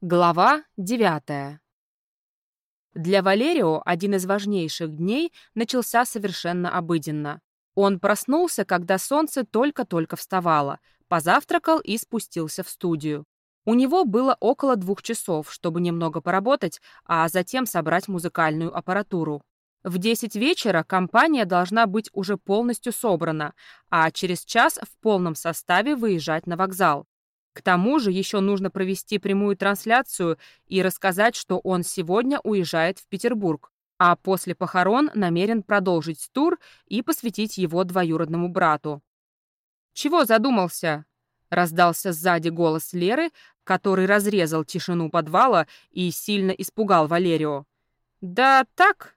Глава 9. Для Валерио один из важнейших дней начался совершенно обыденно. Он проснулся, когда солнце только-только вставало, позавтракал и спустился в студию. У него было около двух часов, чтобы немного поработать, а затем собрать музыкальную аппаратуру. В 10 вечера компания должна быть уже полностью собрана, а через час в полном составе выезжать на вокзал. К тому же еще нужно провести прямую трансляцию и рассказать, что он сегодня уезжает в Петербург, а после похорон намерен продолжить тур и посвятить его двоюродному брату. «Чего задумался?» — раздался сзади голос Леры, который разрезал тишину подвала и сильно испугал Валерио. «Да так.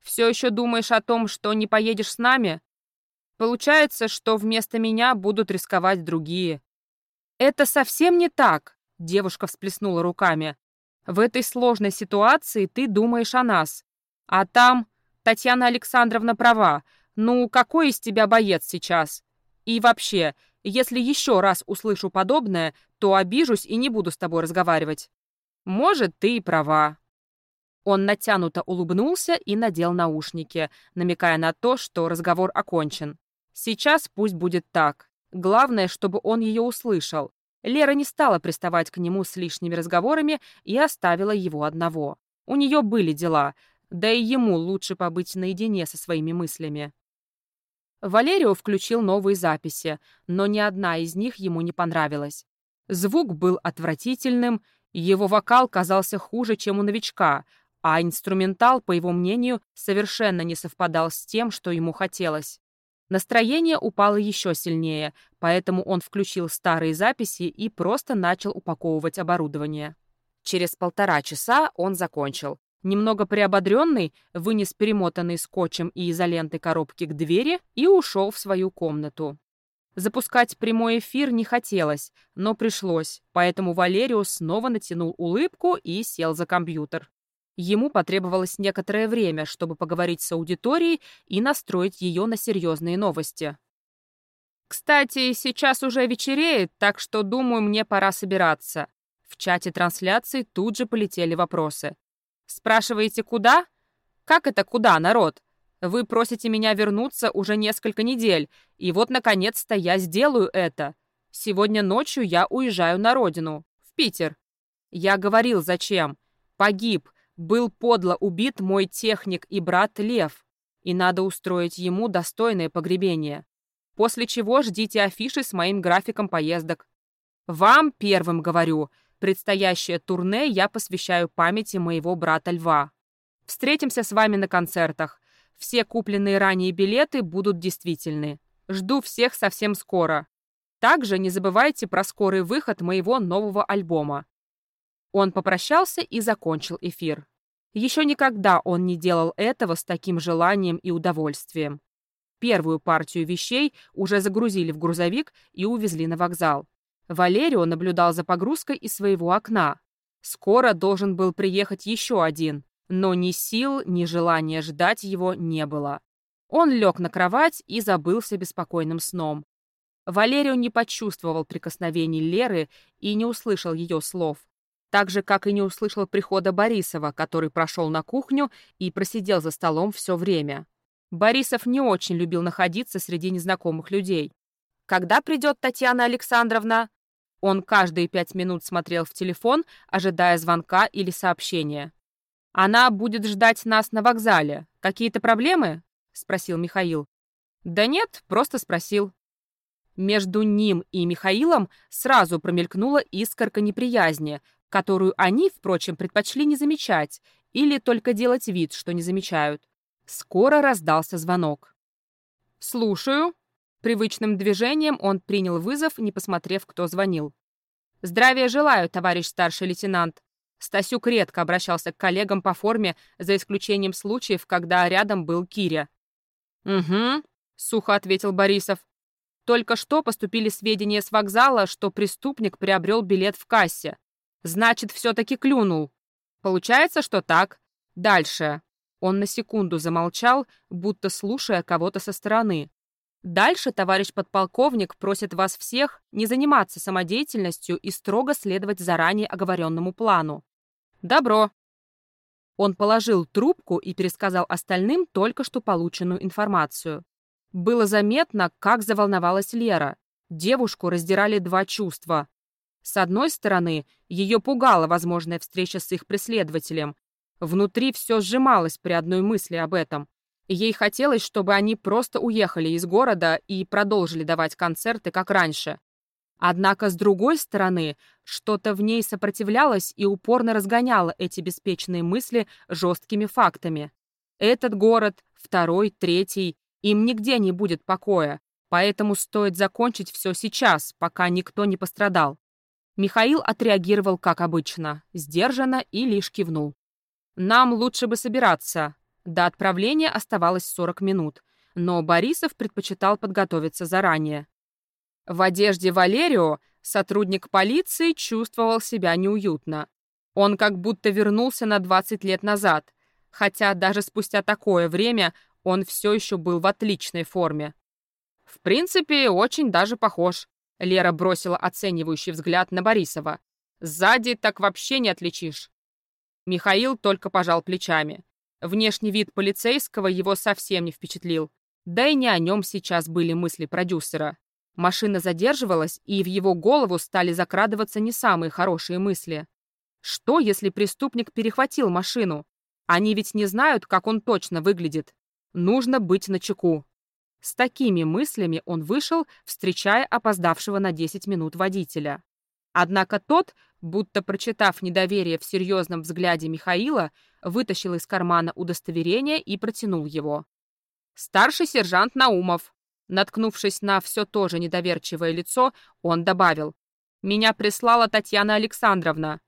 Все еще думаешь о том, что не поедешь с нами? Получается, что вместо меня будут рисковать другие». «Это совсем не так», — девушка всплеснула руками. «В этой сложной ситуации ты думаешь о нас. А там Татьяна Александровна права. Ну, какой из тебя боец сейчас? И вообще, если еще раз услышу подобное, то обижусь и не буду с тобой разговаривать. Может, ты и права». Он натянуто улыбнулся и надел наушники, намекая на то, что разговор окончен. Сейчас пусть будет так. Главное, чтобы он ее услышал. Лера не стала приставать к нему с лишними разговорами и оставила его одного. У нее были дела, да и ему лучше побыть наедине со своими мыслями. Валерио включил новые записи, но ни одна из них ему не понравилась. Звук был отвратительным, его вокал казался хуже, чем у новичка, а инструментал, по его мнению, совершенно не совпадал с тем, что ему хотелось. Настроение упало еще сильнее, поэтому он включил старые записи и просто начал упаковывать оборудование. Через полтора часа он закончил. Немного приободренный, вынес перемотанный скотчем и изолентой коробки к двери и ушел в свою комнату. Запускать прямой эфир не хотелось, но пришлось, поэтому Валериус снова натянул улыбку и сел за компьютер. Ему потребовалось некоторое время, чтобы поговорить с аудиторией и настроить ее на серьезные новости. «Кстати, сейчас уже вечереет, так что, думаю, мне пора собираться». В чате трансляции тут же полетели вопросы. «Спрашиваете, куда? Как это куда, народ? Вы просите меня вернуться уже несколько недель, и вот, наконец-то, я сделаю это. Сегодня ночью я уезжаю на родину, в Питер. Я говорил, зачем. Погиб, был подло убит мой техник и брат Лев, и надо устроить ему достойное погребение. После чего ждите афиши с моим графиком поездок. Вам первым говорю, предстоящее турне я посвящаю памяти моего брата Льва. Встретимся с вами на концертах. Все купленные ранее билеты будут действительны. Жду всех совсем скоро. Также не забывайте про скорый выход моего нового альбома. Он попрощался и закончил эфир. Еще никогда он не делал этого с таким желанием и удовольствием. Первую партию вещей уже загрузили в грузовик и увезли на вокзал. Валерио наблюдал за погрузкой из своего окна. Скоро должен был приехать еще один, но ни сил, ни желания ждать его не было. Он лег на кровать и забылся беспокойным сном. Валерио не почувствовал прикосновений Леры и не услышал ее слов. Так же, как и не услышал прихода Борисова, который прошел на кухню и просидел за столом все время. Борисов не очень любил находиться среди незнакомых людей. «Когда придет Татьяна Александровна?» Он каждые пять минут смотрел в телефон, ожидая звонка или сообщения. «Она будет ждать нас на вокзале. Какие-то проблемы?» — спросил Михаил. «Да нет, просто спросил». Между ним и Михаилом сразу промелькнула искорка неприязни, которую они, впрочем, предпочли не замечать или только делать вид, что не замечают. Скоро раздался звонок. «Слушаю». Привычным движением он принял вызов, не посмотрев, кто звонил. «Здравия желаю, товарищ старший лейтенант». Стасюк редко обращался к коллегам по форме, за исключением случаев, когда рядом был Киря. «Угу», — сухо ответил Борисов. «Только что поступили сведения с вокзала, что преступник приобрел билет в кассе. Значит, все-таки клюнул. Получается, что так. Дальше. Он на секунду замолчал, будто слушая кого-то со стороны. Дальше товарищ подполковник просит вас всех не заниматься самодеятельностью и строго следовать заранее оговоренному плану. Добро. Он положил трубку и пересказал остальным только что полученную информацию. Было заметно, как заволновалась Лера. Девушку раздирали два чувства. С одной стороны, ее пугала возможная встреча с их преследователем. Внутри все сжималось при одной мысли об этом. Ей хотелось, чтобы они просто уехали из города и продолжили давать концерты, как раньше. Однако, с другой стороны, что-то в ней сопротивлялось и упорно разгоняло эти беспечные мысли жесткими фактами. Этот город, второй, третий, им нигде не будет покоя, поэтому стоит закончить все сейчас, пока никто не пострадал. Михаил отреагировал как обычно, сдержанно и лишь кивнул. «Нам лучше бы собираться», до отправления оставалось 40 минут, но Борисов предпочитал подготовиться заранее. В одежде Валерио сотрудник полиции чувствовал себя неуютно. Он как будто вернулся на 20 лет назад, хотя даже спустя такое время он все еще был в отличной форме. В принципе, очень даже похож. Лера бросила оценивающий взгляд на Борисова. Сзади так вообще не отличишь. Михаил только пожал плечами. Внешний вид полицейского его совсем не впечатлил. Да и не о нем сейчас были мысли продюсера. Машина задерживалась, и в его голову стали закрадываться не самые хорошие мысли. Что, если преступник перехватил машину? Они ведь не знают, как он точно выглядит. Нужно быть начеку. С такими мыслями он вышел, встречая опоздавшего на 10 минут водителя. Однако тот, будто прочитав недоверие в серьезном взгляде Михаила, вытащил из кармана удостоверение и протянул его. «Старший сержант Наумов». Наткнувшись на все то же недоверчивое лицо, он добавил. «Меня прислала Татьяна Александровна».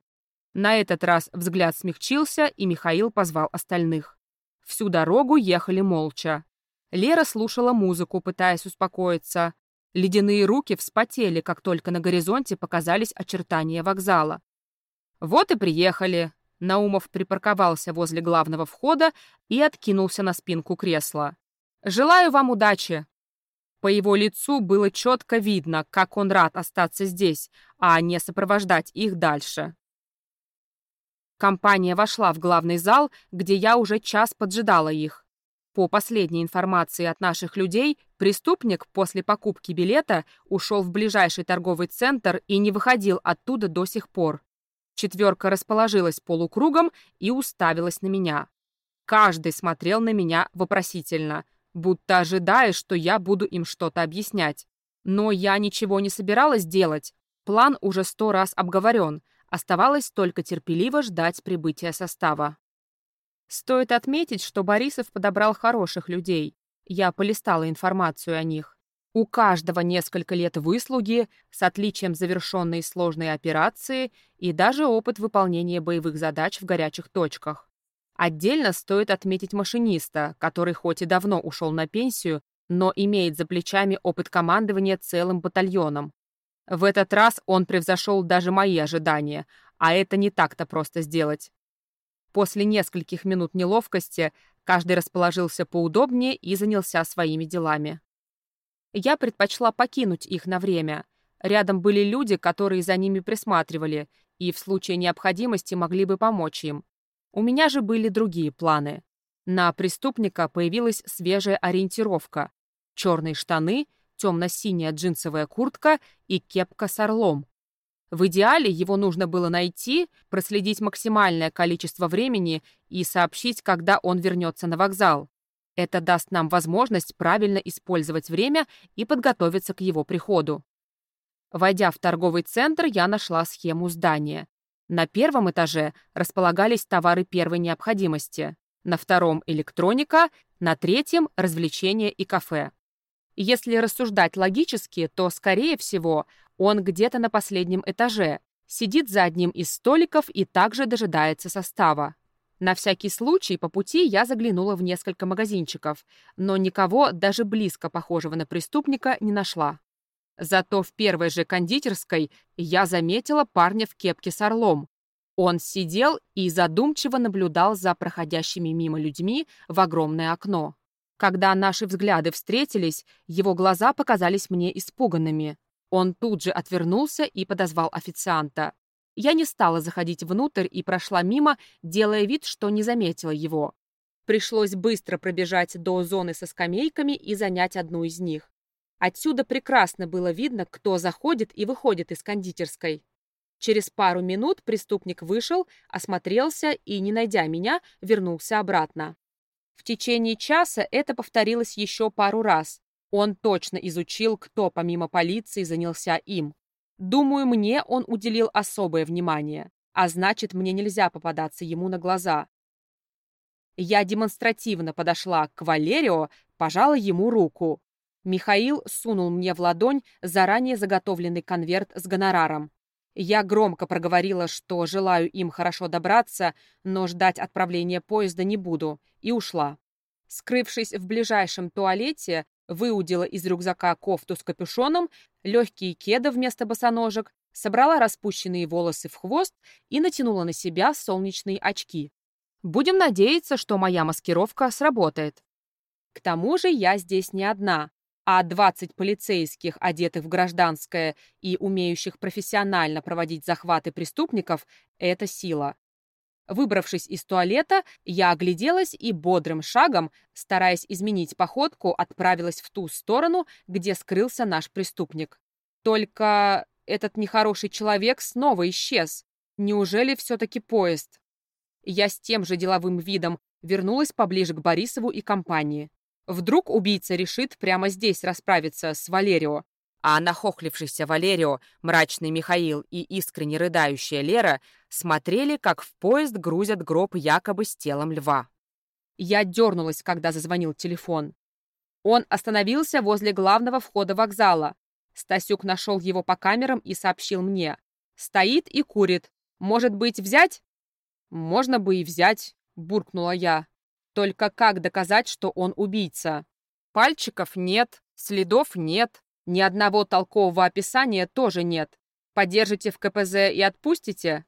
На этот раз взгляд смягчился, и Михаил позвал остальных. Всю дорогу ехали молча. Лера слушала музыку, пытаясь успокоиться. Ледяные руки вспотели, как только на горизонте показались очертания вокзала. «Вот и приехали», Наумов припарковался возле главного входа и откинулся на спинку кресла. «Желаю вам удачи!» По его лицу было четко видно, как он рад остаться здесь, а не сопровождать их дальше. Компания вошла в главный зал, где я уже час поджидала их. По последней информации от наших людей, преступник после покупки билета ушел в ближайший торговый центр и не выходил оттуда до сих пор. Четверка расположилась полукругом и уставилась на меня. Каждый смотрел на меня вопросительно, будто ожидая, что я буду им что-то объяснять. Но я ничего не собиралась делать. План уже сто раз обговорен. Оставалось только терпеливо ждать прибытия состава. Стоит отметить, что Борисов подобрал хороших людей. Я полистала информацию о них. У каждого несколько лет выслуги с отличием завершенной сложной операции и даже опыт выполнения боевых задач в горячих точках. Отдельно стоит отметить машиниста, который хоть и давно ушел на пенсию, но имеет за плечами опыт командования целым батальоном. В этот раз он превзошел даже мои ожидания, а это не так-то просто сделать. После нескольких минут неловкости каждый расположился поудобнее и занялся своими делами. Я предпочла покинуть их на время. Рядом были люди, которые за ними присматривали, и в случае необходимости могли бы помочь им. У меня же были другие планы. На преступника появилась свежая ориентировка. Черные штаны, темно-синяя джинсовая куртка и кепка с орлом. В идеале его нужно было найти, проследить максимальное количество времени и сообщить, когда он вернется на вокзал. Это даст нам возможность правильно использовать время и подготовиться к его приходу. Войдя в торговый центр, я нашла схему здания. На первом этаже располагались товары первой необходимости, на втором — электроника, на третьем — развлечения и кафе. Если рассуждать логически, то, скорее всего, он где-то на последнем этаже, сидит за одним из столиков и также дожидается состава. На всякий случай по пути я заглянула в несколько магазинчиков, но никого даже близко похожего на преступника не нашла. Зато в первой же кондитерской я заметила парня в кепке с орлом. Он сидел и задумчиво наблюдал за проходящими мимо людьми в огромное окно. Когда наши взгляды встретились, его глаза показались мне испуганными. Он тут же отвернулся и подозвал официанта. Я не стала заходить внутрь и прошла мимо, делая вид, что не заметила его. Пришлось быстро пробежать до зоны со скамейками и занять одну из них. Отсюда прекрасно было видно, кто заходит и выходит из кондитерской. Через пару минут преступник вышел, осмотрелся и, не найдя меня, вернулся обратно. В течение часа это повторилось еще пару раз. Он точно изучил, кто помимо полиции занялся им. Думаю, мне он уделил особое внимание, а значит, мне нельзя попадаться ему на глаза. Я демонстративно подошла к Валерио, пожала ему руку. Михаил сунул мне в ладонь заранее заготовленный конверт с гонораром. Я громко проговорила, что желаю им хорошо добраться, но ждать отправления поезда не буду, и ушла. Скрывшись в ближайшем туалете, выудила из рюкзака кофту с капюшоном, легкие кеды вместо босоножек, собрала распущенные волосы в хвост и натянула на себя солнечные очки. Будем надеяться, что моя маскировка сработает. К тому же я здесь не одна а 20 полицейских, одетых в гражданское и умеющих профессионально проводить захваты преступников – это сила. Выбравшись из туалета, я огляделась и бодрым шагом, стараясь изменить походку, отправилась в ту сторону, где скрылся наш преступник. Только этот нехороший человек снова исчез. Неужели все-таки поезд? Я с тем же деловым видом вернулась поближе к Борисову и компании. Вдруг убийца решит прямо здесь расправиться с Валерио, а нахохлившийся Валерио, мрачный Михаил и искренне рыдающая Лера смотрели, как в поезд грузят гроб якобы с телом льва. Я дернулась, когда зазвонил телефон. Он остановился возле главного входа вокзала. Стасюк нашел его по камерам и сообщил мне. «Стоит и курит. Может быть, взять?» «Можно бы и взять», — буркнула я. Только как доказать, что он убийца? Пальчиков нет, следов нет, ни одного толкового описания тоже нет. Подержите в КПЗ и отпустите?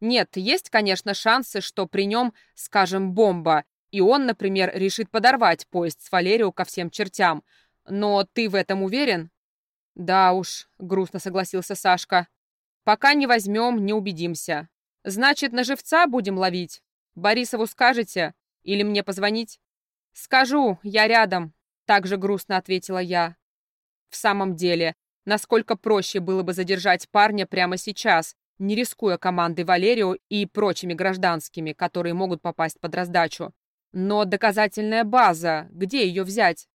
Нет, есть, конечно, шансы, что при нем, скажем, бомба, и он, например, решит подорвать поезд с Валерио ко всем чертям. Но ты в этом уверен? Да уж, грустно согласился Сашка. Пока не возьмем, не убедимся. Значит, на живца будем ловить? Борисову скажете? Или мне позвонить?» «Скажу, я рядом», — также грустно ответила я. В самом деле, насколько проще было бы задержать парня прямо сейчас, не рискуя командой Валерио и прочими гражданскими, которые могут попасть под раздачу. Но доказательная база, где ее взять?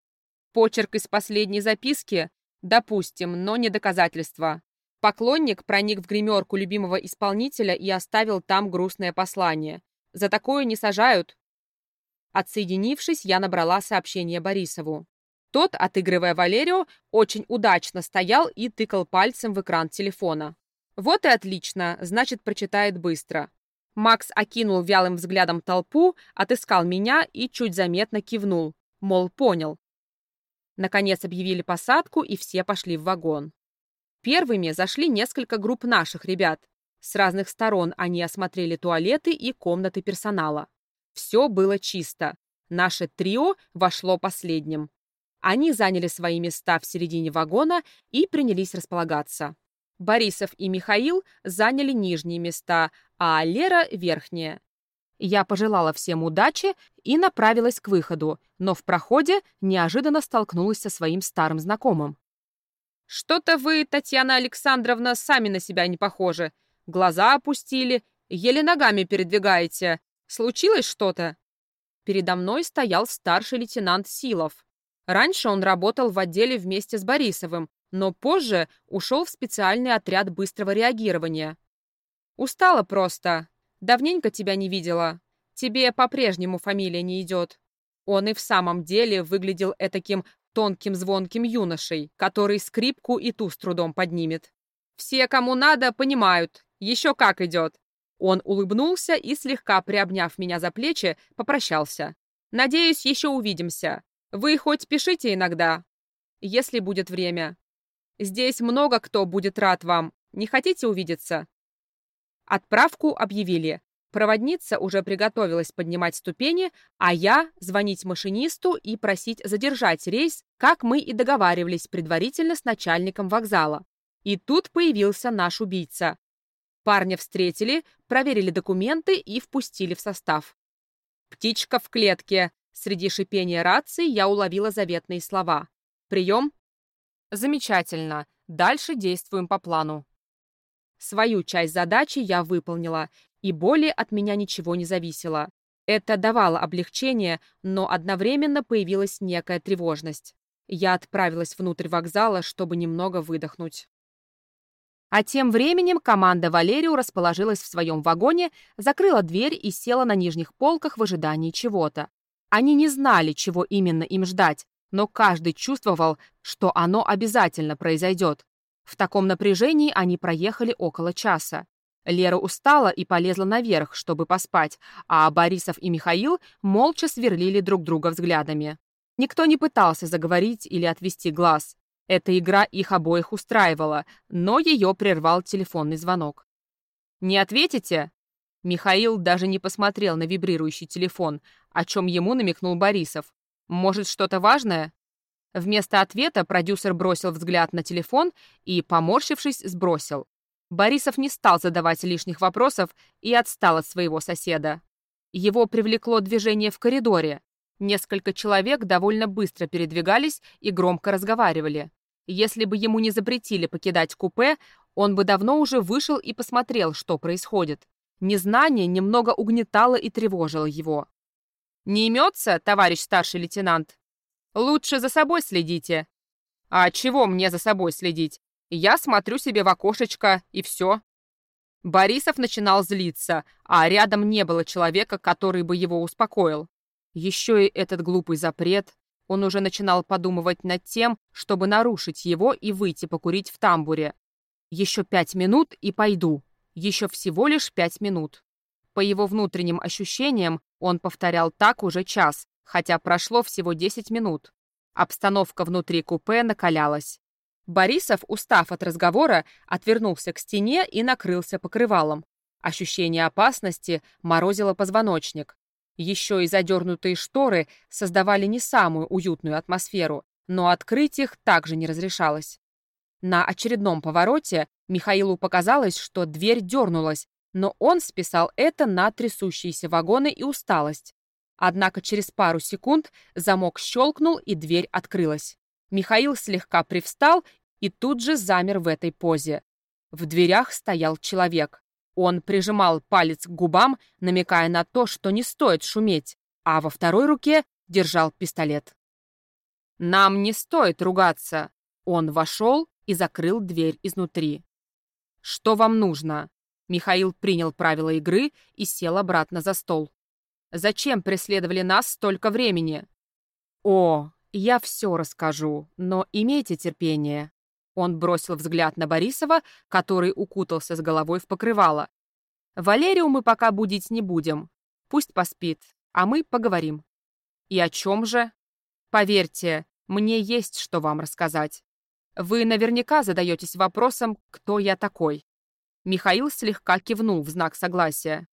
Почерк из последней записки? Допустим, но не доказательство. Поклонник проник в гримерку любимого исполнителя и оставил там грустное послание. За такое не сажают, Отсоединившись, я набрала сообщение Борисову. Тот, отыгрывая Валерию, очень удачно стоял и тыкал пальцем в экран телефона. Вот и отлично, значит, прочитает быстро. Макс окинул вялым взглядом толпу, отыскал меня и чуть заметно кивнул, мол, понял. Наконец объявили посадку, и все пошли в вагон. Первыми зашли несколько групп наших ребят. С разных сторон они осмотрели туалеты и комнаты персонала. Все было чисто. Наше трио вошло последним. Они заняли свои места в середине вагона и принялись располагаться. Борисов и Михаил заняли нижние места, а Лера — верхние. Я пожелала всем удачи и направилась к выходу, но в проходе неожиданно столкнулась со своим старым знакомым. «Что-то вы, Татьяна Александровна, сами на себя не похожи. Глаза опустили, еле ногами передвигаете. Случилось что-то?» Передо мной стоял старший лейтенант Силов. Раньше он работал в отделе вместе с Борисовым, но позже ушел в специальный отряд быстрого реагирования. «Устала просто. Давненько тебя не видела. Тебе по-прежнему фамилия не идет». Он и в самом деле выглядел этаким тонким звонким юношей, который скрипку и ту с трудом поднимет. «Все, кому надо, понимают. Еще как идет. Он улыбнулся и, слегка приобняв меня за плечи, попрощался. «Надеюсь, еще увидимся. Вы хоть пишите иногда, если будет время. Здесь много кто будет рад вам. Не хотите увидеться?» Отправку объявили. Проводница уже приготовилась поднимать ступени, а я звонить машинисту и просить задержать рейс, как мы и договаривались предварительно с начальником вокзала. И тут появился наш убийца. Парня встретили, проверили документы и впустили в состав. «Птичка в клетке!» Среди шипения рации я уловила заветные слова. «Прием?» «Замечательно. Дальше действуем по плану». Свою часть задачи я выполнила, и более от меня ничего не зависело. Это давало облегчение, но одновременно появилась некая тревожность. Я отправилась внутрь вокзала, чтобы немного выдохнуть. А тем временем команда Валерию расположилась в своем вагоне, закрыла дверь и села на нижних полках в ожидании чего-то. Они не знали, чего именно им ждать, но каждый чувствовал, что оно обязательно произойдет. В таком напряжении они проехали около часа. Лера устала и полезла наверх, чтобы поспать, а Борисов и Михаил молча сверлили друг друга взглядами. Никто не пытался заговорить или отвести глаз. Эта игра их обоих устраивала, но ее прервал телефонный звонок. «Не ответите?» Михаил даже не посмотрел на вибрирующий телефон, о чем ему намекнул Борисов. «Может, что-то важное?» Вместо ответа продюсер бросил взгляд на телефон и, поморщившись, сбросил. Борисов не стал задавать лишних вопросов и отстал от своего соседа. Его привлекло движение в коридоре. Несколько человек довольно быстро передвигались и громко разговаривали. Если бы ему не запретили покидать купе, он бы давно уже вышел и посмотрел, что происходит. Незнание немного угнетало и тревожило его. «Не имется, товарищ старший лейтенант? Лучше за собой следите». «А чего мне за собой следить? Я смотрю себе в окошечко, и все. Борисов начинал злиться, а рядом не было человека, который бы его успокоил. Еще и этот глупый запрет. Он уже начинал подумывать над тем, чтобы нарушить его и выйти покурить в тамбуре. Еще пять минут и пойду. Еще всего лишь пять минут. По его внутренним ощущениям он повторял так уже час, хотя прошло всего десять минут. Обстановка внутри купе накалялась. Борисов, устав от разговора, отвернулся к стене и накрылся покрывалом. Ощущение опасности морозило позвоночник. Еще и задернутые шторы создавали не самую уютную атмосферу, но открыть их также не разрешалось. На очередном повороте Михаилу показалось, что дверь дернулась, но он списал это на трясущиеся вагоны и усталость. Однако через пару секунд замок щелкнул и дверь открылась. Михаил слегка привстал и тут же замер в этой позе. В дверях стоял человек. Он прижимал палец к губам, намекая на то, что не стоит шуметь, а во второй руке держал пистолет. «Нам не стоит ругаться!» Он вошел и закрыл дверь изнутри. «Что вам нужно?» Михаил принял правила игры и сел обратно за стол. «Зачем преследовали нас столько времени?» «О, «Я все расскажу, но имейте терпение». Он бросил взгляд на Борисова, который укутался с головой в покрывало. «Валерию мы пока будить не будем. Пусть поспит, а мы поговорим». «И о чем же?» «Поверьте, мне есть что вам рассказать. Вы наверняка задаетесь вопросом, кто я такой». Михаил слегка кивнул в знак согласия.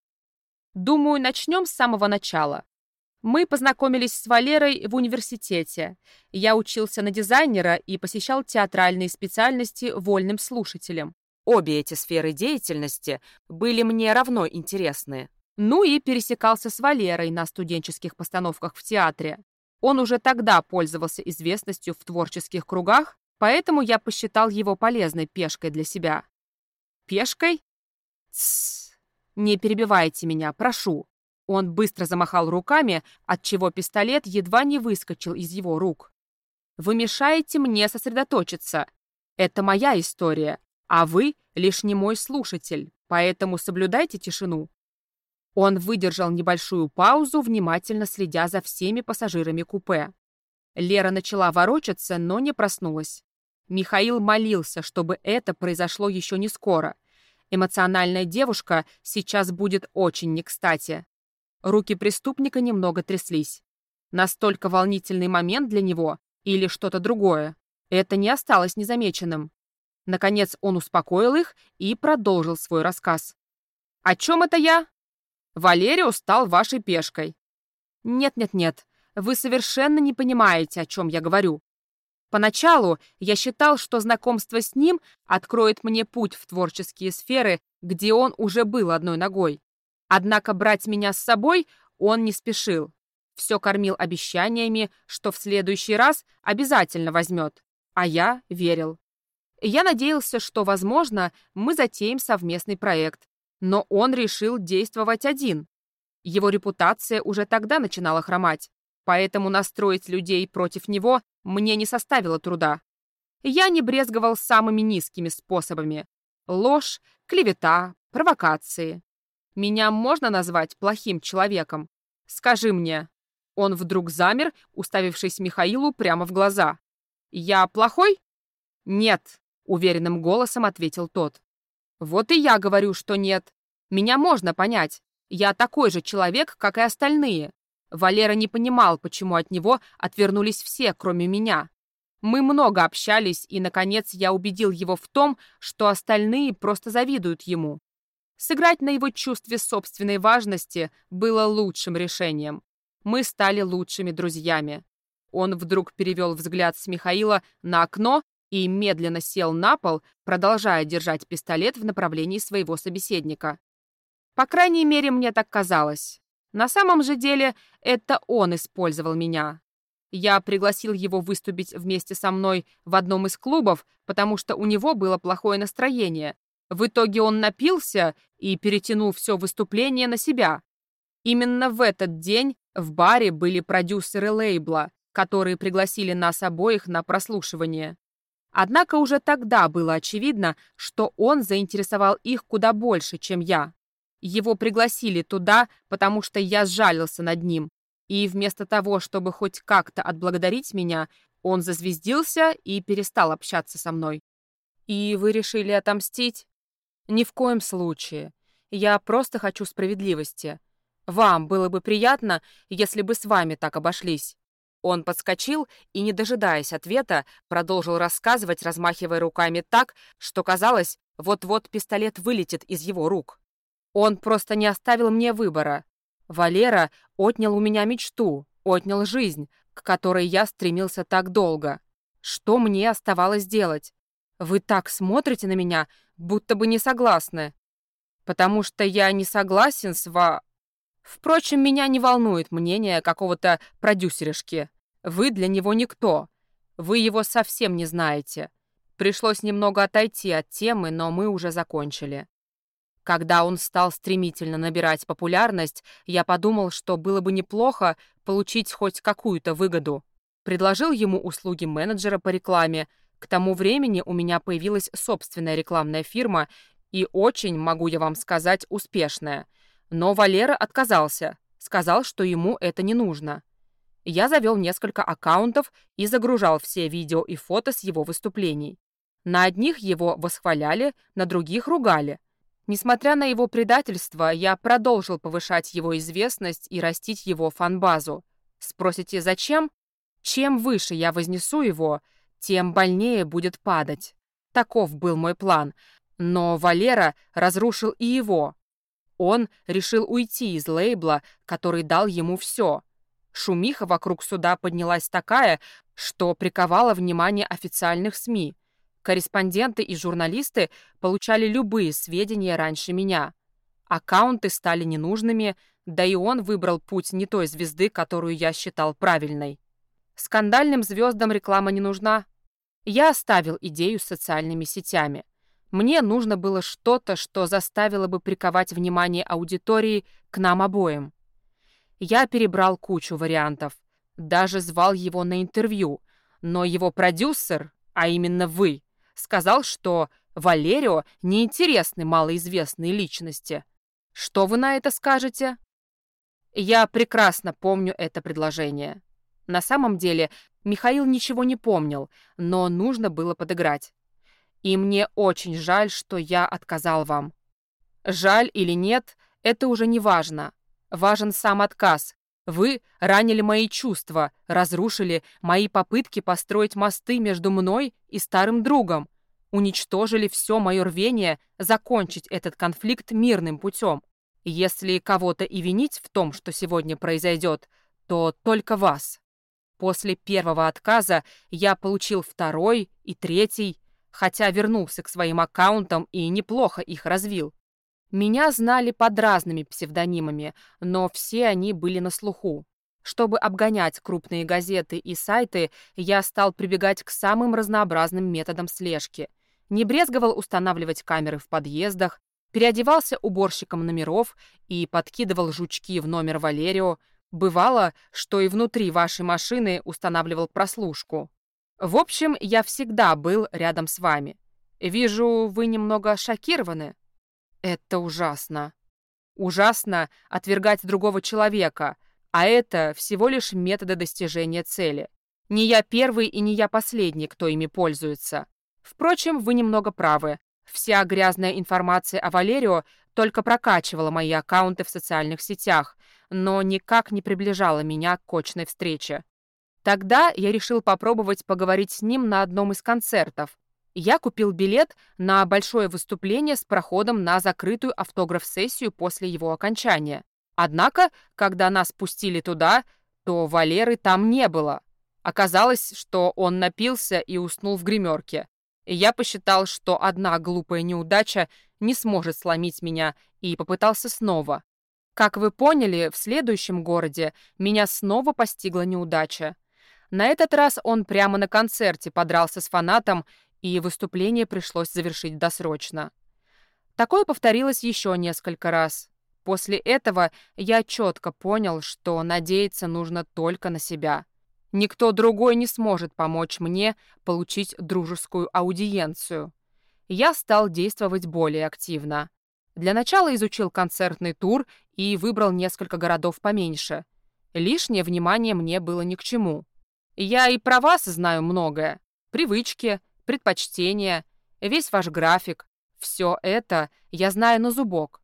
«Думаю, начнем с самого начала. Мы познакомились с Валерой в университете. Я учился на дизайнера и посещал театральные специальности вольным слушателем. Обе эти сферы деятельности были мне равно интересны. Ну и пересекался с Валерой на студенческих постановках в театре. Он уже тогда пользовался известностью в творческих кругах, поэтому я посчитал его полезной пешкой для себя. Пешкой? Тссс, не перебивайте меня, прошу. Он быстро замахал руками, отчего пистолет едва не выскочил из его рук. «Вы мешаете мне сосредоточиться. Это моя история, а вы лишь не мой слушатель, поэтому соблюдайте тишину». Он выдержал небольшую паузу, внимательно следя за всеми пассажирами купе. Лера начала ворочаться, но не проснулась. Михаил молился, чтобы это произошло еще не скоро. Эмоциональная девушка сейчас будет очень не кстати. Руки преступника немного тряслись. Настолько волнительный момент для него или что-то другое. Это не осталось незамеченным. Наконец он успокоил их и продолжил свой рассказ. «О чем это я?» Валерио стал вашей пешкой. Нет-нет-нет, вы совершенно не понимаете, о чем я говорю. Поначалу я считал, что знакомство с ним откроет мне путь в творческие сферы, где он уже был одной ногой. Однако брать меня с собой он не спешил. Все кормил обещаниями, что в следующий раз обязательно возьмет. А я верил. Я надеялся, что, возможно, мы затеем совместный проект. Но он решил действовать один. Его репутация уже тогда начинала хромать, поэтому настроить людей против него мне не составило труда. Я не брезговал самыми низкими способами. Ложь, клевета, провокации. Меня можно назвать плохим человеком? Скажи мне. Он вдруг замер, уставившись Михаилу прямо в глаза. «Я плохой?» «Нет», — уверенным голосом ответил тот. «Вот и я говорю, что нет. Меня можно понять. Я такой же человек, как и остальные. Валера не понимал, почему от него отвернулись все, кроме меня. Мы много общались, и, наконец, я убедил его в том, что остальные просто завидуют ему. Сыграть на его чувстве собственной важности было лучшим решением. Мы стали лучшими друзьями. Он вдруг перевел взгляд с Михаила на окно и медленно сел на пол, продолжая держать пистолет в направлении своего собеседника. По крайней мере, мне так казалось. На самом же деле, это он использовал меня. Я пригласил его выступить вместе со мной в одном из клубов, потому что у него было плохое настроение. В итоге он напился и перетянул все выступление на себя. Именно в этот день в баре были продюсеры лейбла, которые пригласили нас обоих на прослушивание. Однако уже тогда было очевидно, что он заинтересовал их куда больше, чем я. Его пригласили туда, потому что я сжалился над ним. И вместо того, чтобы хоть как-то отблагодарить меня, он зазвездился и перестал общаться со мной. «И вы решили отомстить?» «Ни в коем случае. Я просто хочу справедливости. Вам было бы приятно, если бы с вами так обошлись». Он подскочил и, не дожидаясь ответа, продолжил рассказывать, размахивая руками так, что казалось, вот-вот пистолет вылетит из его рук. Он просто не оставил мне выбора. Валера отнял у меня мечту, отнял жизнь, к которой я стремился так долго. Что мне оставалось делать? Вы так смотрите на меня, будто бы не согласны. Потому что я не согласен с ва... Впрочем, меня не волнует мнение какого-то продюсеришки. Вы для него никто. Вы его совсем не знаете. Пришлось немного отойти от темы, но мы уже закончили. Когда он стал стремительно набирать популярность, я подумал, что было бы неплохо получить хоть какую-то выгоду. Предложил ему услуги менеджера по рекламе. К тому времени у меня появилась собственная рекламная фирма и очень, могу я вам сказать, успешная. Но Валера отказался, сказал, что ему это не нужно. Я завел несколько аккаунтов и загружал все видео и фото с его выступлений. На одних его восхваляли, на других ругали – Несмотря на его предательство, я продолжил повышать его известность и растить его фанбазу. Спросите, зачем? Чем выше я вознесу его, тем больнее будет падать. Таков был мой план. Но Валера разрушил и его. Он решил уйти из лейбла, который дал ему все. Шумиха вокруг суда поднялась такая, что приковала внимание официальных СМИ. Корреспонденты и журналисты получали любые сведения раньше меня. Аккаунты стали ненужными, да и он выбрал путь не той звезды, которую я считал правильной. Скандальным звездам реклама не нужна. Я оставил идею с социальными сетями. Мне нужно было что-то, что заставило бы приковать внимание аудитории к нам обоим. Я перебрал кучу вариантов, даже звал его на интервью, но его продюсер, а именно вы, Сказал, что Валерио неинтересны малоизвестные личности. Что вы на это скажете? Я прекрасно помню это предложение. На самом деле Михаил ничего не помнил, но нужно было подыграть. И мне очень жаль, что я отказал вам. Жаль или нет, это уже не важно. Важен сам отказ. Вы ранили мои чувства, разрушили мои попытки построить мосты между мной и старым другом, уничтожили все мое рвение закончить этот конфликт мирным путем. Если кого-то и винить в том, что сегодня произойдет, то только вас. После первого отказа я получил второй и третий, хотя вернулся к своим аккаунтам и неплохо их развил. Меня знали под разными псевдонимами, но все они были на слуху. Чтобы обгонять крупные газеты и сайты, я стал прибегать к самым разнообразным методам слежки. Не брезговал устанавливать камеры в подъездах, переодевался уборщиком номеров и подкидывал жучки в номер Валерио. Бывало, что и внутри вашей машины устанавливал прослушку. В общем, я всегда был рядом с вами. Вижу, вы немного шокированы. Это ужасно. Ужасно отвергать другого человека, а это всего лишь методы достижения цели. Не я первый и не я последний, кто ими пользуется. Впрочем, вы немного правы. Вся грязная информация о Валерио только прокачивала мои аккаунты в социальных сетях, но никак не приближала меня к очной встрече. Тогда я решил попробовать поговорить с ним на одном из концертов, я купил билет на большое выступление с проходом на закрытую автограф-сессию после его окончания. Однако, когда нас пустили туда, то Валеры там не было. Оказалось, что он напился и уснул в гримерке. И я посчитал, что одна глупая неудача не сможет сломить меня, и попытался снова. Как вы поняли, в следующем городе меня снова постигла неудача. На этот раз он прямо на концерте подрался с фанатом и выступление пришлось завершить досрочно. Такое повторилось еще несколько раз. После этого я четко понял, что надеяться нужно только на себя. Никто другой не сможет помочь мне получить дружескую аудиенцию. Я стал действовать более активно. Для начала изучил концертный тур и выбрал несколько городов поменьше. Лишнее внимание мне было ни к чему. Я и про вас знаю многое. Привычки, предпочтения, весь ваш график. Все это я знаю на зубок.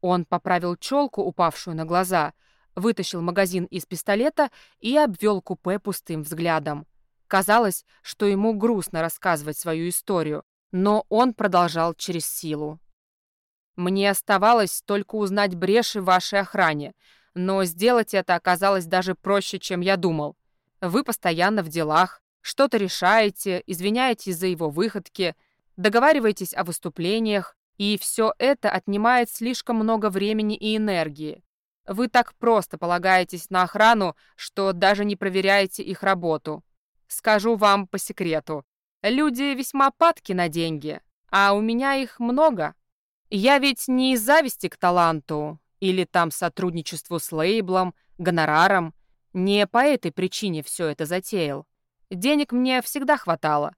Он поправил челку, упавшую на глаза, вытащил магазин из пистолета и обвел купе пустым взглядом. Казалось, что ему грустно рассказывать свою историю, но он продолжал через силу. «Мне оставалось только узнать бреши в вашей охране, но сделать это оказалось даже проще, чем я думал. Вы постоянно в делах, что-то решаете, извиняетесь за его выходки, договариваетесь о выступлениях, и все это отнимает слишком много времени и энергии. Вы так просто полагаетесь на охрану, что даже не проверяете их работу. Скажу вам по секрету. Люди весьма падки на деньги, а у меня их много. Я ведь не из зависти к таланту или там сотрудничеству с лейблом, гонораром. Не по этой причине все это затеял. Денег мне всегда хватало.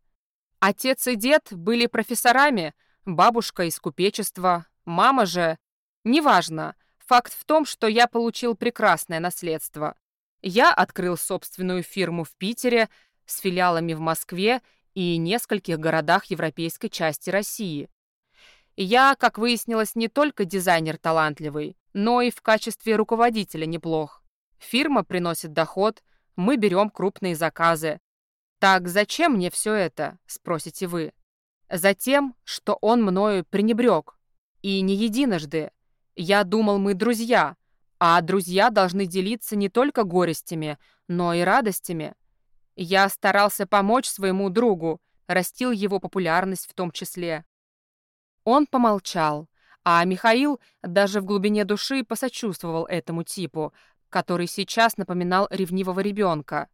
Отец и дед были профессорами, бабушка из купечества, мама же... Неважно, факт в том, что я получил прекрасное наследство. Я открыл собственную фирму в Питере с филиалами в Москве и нескольких городах европейской части России. Я, как выяснилось, не только дизайнер талантливый, но и в качестве руководителя неплох. Фирма приносит доход, мы берем крупные заказы, «Так зачем мне все это?» — спросите вы. Затем, что он мною пренебрег. И не единожды. Я думал, мы друзья, а друзья должны делиться не только горестями, но и радостями. Я старался помочь своему другу, растил его популярность в том числе. Он помолчал, а Михаил даже в глубине души посочувствовал этому типу, который сейчас напоминал ревнивого ребенка.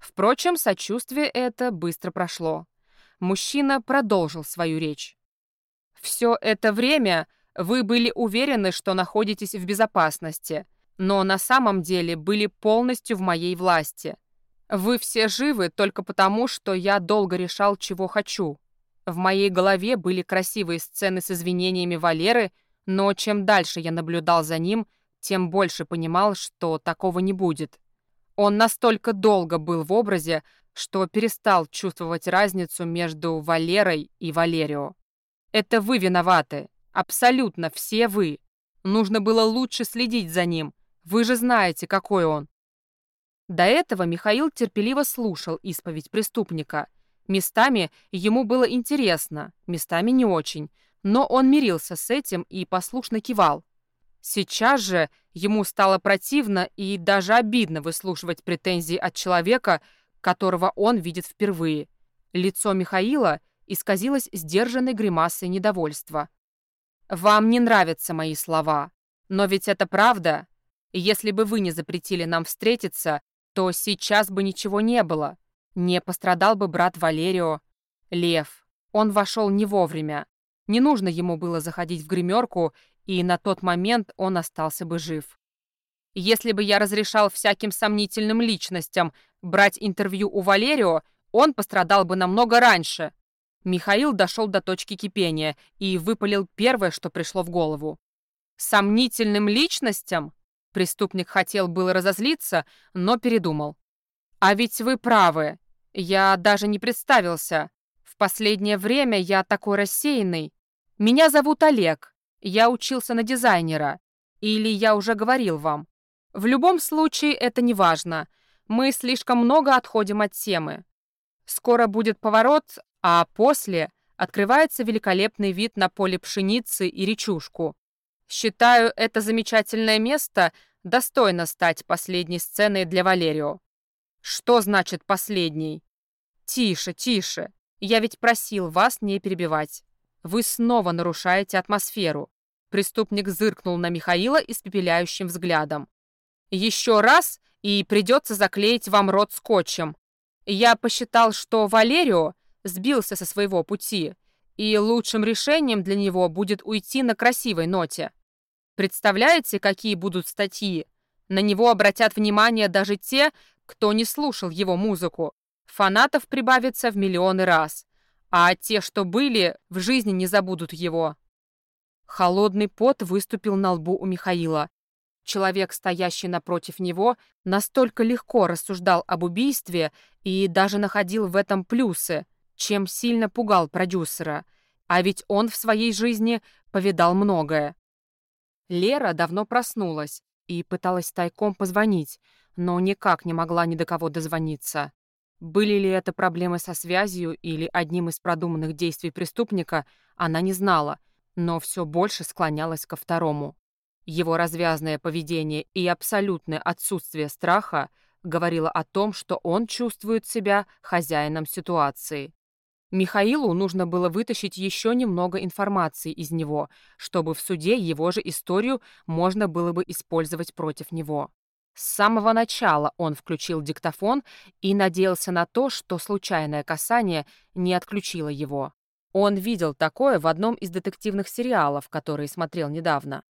Впрочем, сочувствие это быстро прошло. Мужчина продолжил свою речь. «Все это время вы были уверены, что находитесь в безопасности, но на самом деле были полностью в моей власти. Вы все живы только потому, что я долго решал, чего хочу. В моей голове были красивые сцены с извинениями Валеры, но чем дальше я наблюдал за ним, тем больше понимал, что такого не будет. Он настолько долго был в образе, что перестал чувствовать разницу между Валерой и Валерио. Это вы виноваты. Абсолютно все вы. Нужно было лучше следить за ним. Вы же знаете, какой он. До этого Михаил терпеливо слушал исповедь преступника. Местами ему было интересно, местами не очень, но он мирился с этим и послушно кивал. Сейчас же ему стало противно и даже обидно выслушивать претензии от человека, которого он видит впервые. Лицо Михаила исказилось сдержанной гримасой недовольства. «Вам не нравятся мои слова, но ведь это правда. Если бы вы не запретили нам встретиться, то сейчас бы ничего не было. Не пострадал бы брат Валерио. Лев. Он вошел не вовремя. Не нужно ему было заходить в гримерку, и на тот момент он остался бы жив. Если бы я разрешал всяким сомнительным личностям брать интервью у Валерио, он пострадал бы намного раньше. Михаил дошел до точки кипения и выпалил первое, что пришло в голову. «Сомнительным личностям?» Преступник хотел было разозлиться, но передумал. «А ведь вы правы. Я даже не представился. В последнее время я такой рассеянный. Меня зовут Олег. Я учился на дизайнера. Или я уже говорил вам. В любом случае это не важно. Мы слишком много отходим от темы. Скоро будет поворот, а после открывается великолепный вид на поле пшеницы и речушку. Считаю, это замечательное место достойно стать последней сценой для Валерио. Что значит последний? Тише, тише. Я ведь просил вас не перебивать. Вы снова нарушаете атмосферу. Преступник зыркнул на Михаила испепеляющим взглядом. Еще раз, и придется заклеить вам рот скотчем. Я посчитал, что Валерио сбился со своего пути, и лучшим решением для него будет уйти на красивой ноте. Представляете, какие будут статьи? На него обратят внимание даже те, кто не слушал его музыку. Фанатов прибавится в миллионы раз. А те, что были, в жизни не забудут его. Холодный пот выступил на лбу у Михаила. Человек, стоящий напротив него, настолько легко рассуждал об убийстве и даже находил в этом плюсы, чем сильно пугал продюсера. А ведь он в своей жизни повидал многое. Лера давно проснулась и пыталась тайком позвонить, но никак не могла ни до кого дозвониться. Были ли это проблемы со связью или одним из продуманных действий преступника, она не знала, но все больше склонялась ко второму. Его развязное поведение и абсолютное отсутствие страха говорило о том, что он чувствует себя хозяином ситуации. Михаилу нужно было вытащить еще немного информации из него, чтобы в суде его же историю можно было бы использовать против него. С самого начала он включил диктофон и надеялся на то, что случайное касание не отключило его. Он видел такое в одном из детективных сериалов, которые смотрел недавно.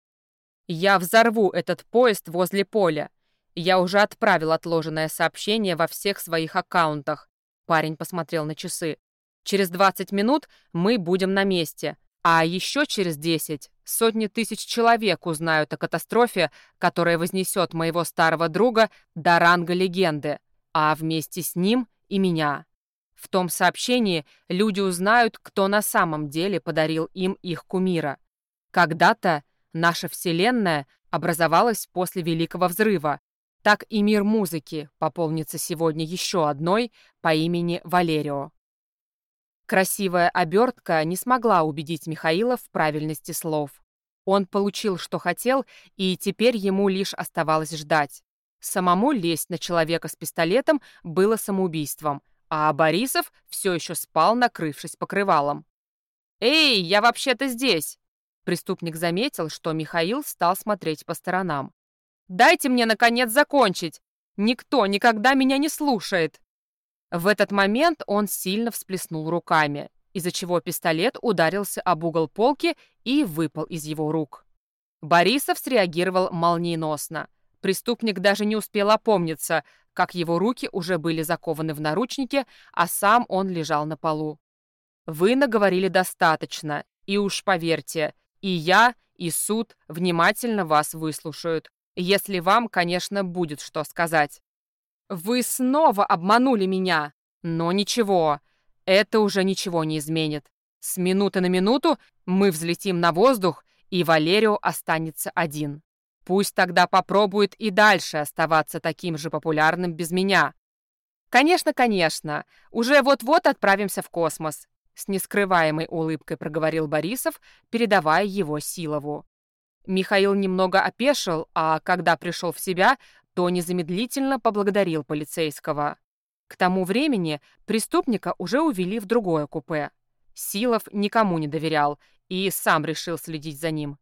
«Я взорву этот поезд возле поля. Я уже отправил отложенное сообщение во всех своих аккаунтах». Парень посмотрел на часы. «Через 20 минут мы будем на месте. А еще через 10 сотни тысяч человек узнают о катастрофе, которая вознесет моего старого друга до ранга легенды, а вместе с ним и меня. В том сообщении люди узнают, кто на самом деле подарил им их кумира. Когда-то Наша Вселенная образовалась после Великого Взрыва. Так и мир музыки пополнится сегодня еще одной по имени Валерио. Красивая обертка не смогла убедить Михаила в правильности слов. Он получил, что хотел, и теперь ему лишь оставалось ждать. Самому лезть на человека с пистолетом было самоубийством, а Борисов все еще спал, накрывшись покрывалом. «Эй, я вообще-то здесь!» Преступник заметил, что Михаил стал смотреть по сторонам. «Дайте мне, наконец, закончить! Никто никогда меня не слушает!» В этот момент он сильно всплеснул руками, из-за чего пистолет ударился об угол полки и выпал из его рук. Борисов среагировал молниеносно. Преступник даже не успел опомниться, как его руки уже были закованы в наручники, а сам он лежал на полу. «Вы наговорили достаточно, и уж поверьте, и я, и суд внимательно вас выслушают, если вам, конечно, будет что сказать. Вы снова обманули меня, но ничего, это уже ничего не изменит. С минуты на минуту мы взлетим на воздух, и Валерио останется один. Пусть тогда попробует и дальше оставаться таким же популярным без меня. Конечно, конечно, уже вот-вот отправимся в космос. С нескрываемой улыбкой проговорил Борисов, передавая его Силову. Михаил немного опешил, а когда пришел в себя, то незамедлительно поблагодарил полицейского. К тому времени преступника уже увели в другое купе. Силов никому не доверял и сам решил следить за ним.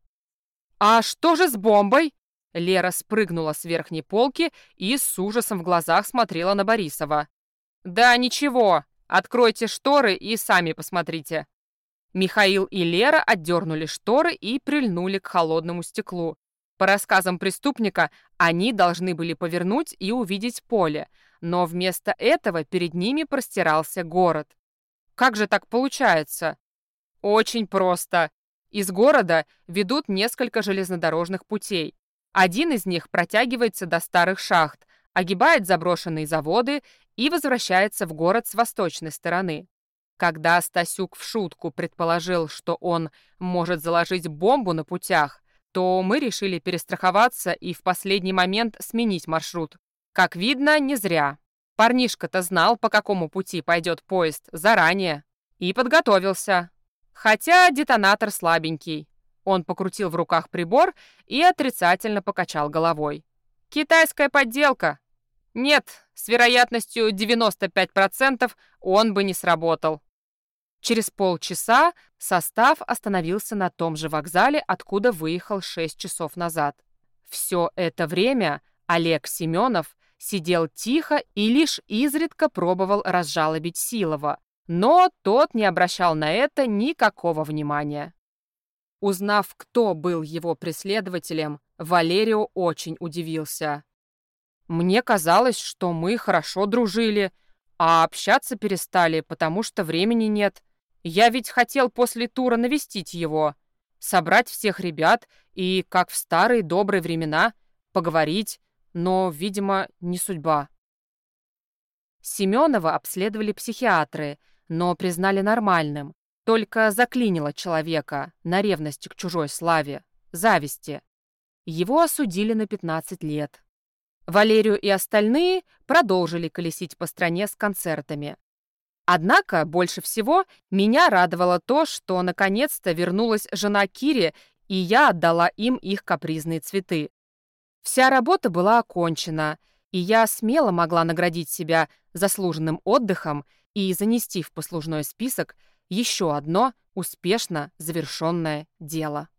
«А что же с бомбой?» Лера спрыгнула с верхней полки и с ужасом в глазах смотрела на Борисова. «Да ничего, откройте шторы и сами посмотрите». Михаил и Лера отдернули шторы и прильнули к холодному стеклу. По рассказам преступника, они должны были повернуть и увидеть поле, но вместо этого перед ними простирался город. Как же так получается? Очень просто. Из города ведут несколько железнодорожных путей. Один из них протягивается до старых шахт, огибает заброшенные заводы и возвращается в город с восточной стороны. Когда Стасюк в шутку предположил, что он может заложить бомбу на путях, то мы решили перестраховаться и в последний момент сменить маршрут. Как видно, не зря. Парнишка-то знал, по какому пути пойдет поезд, заранее. И подготовился. Хотя детонатор слабенький. Он покрутил в руках прибор и отрицательно покачал головой. «Китайская подделка!» «Нет, с вероятностью 95% он бы не сработал». Через полчаса состав остановился на том же вокзале, откуда выехал 6 часов назад. Все это время Олег Семенов сидел тихо и лишь изредка пробовал разжалобить Силова, но тот не обращал на это никакого внимания. Узнав, кто был его преследователем, Валерио очень удивился. «Мне казалось, что мы хорошо дружили, а общаться перестали, потому что времени нет. Я ведь хотел после тура навестить его, собрать всех ребят и, как в старые добрые времена, поговорить, но, видимо, не судьба». Семенова обследовали психиатры, но признали нормальным. Только заклинило человека на ревности к чужой славе, зависти. Его осудили на 15 лет. Валерию и остальные продолжили колесить по стране с концертами. Однако больше всего меня радовало то, что наконец-то вернулась жена Кири, и я отдала им их капризные цветы. Вся работа была окончена, и я смело могла наградить себя заслуженным отдыхом и занести в послужной список еще одно успешно завершенное дело.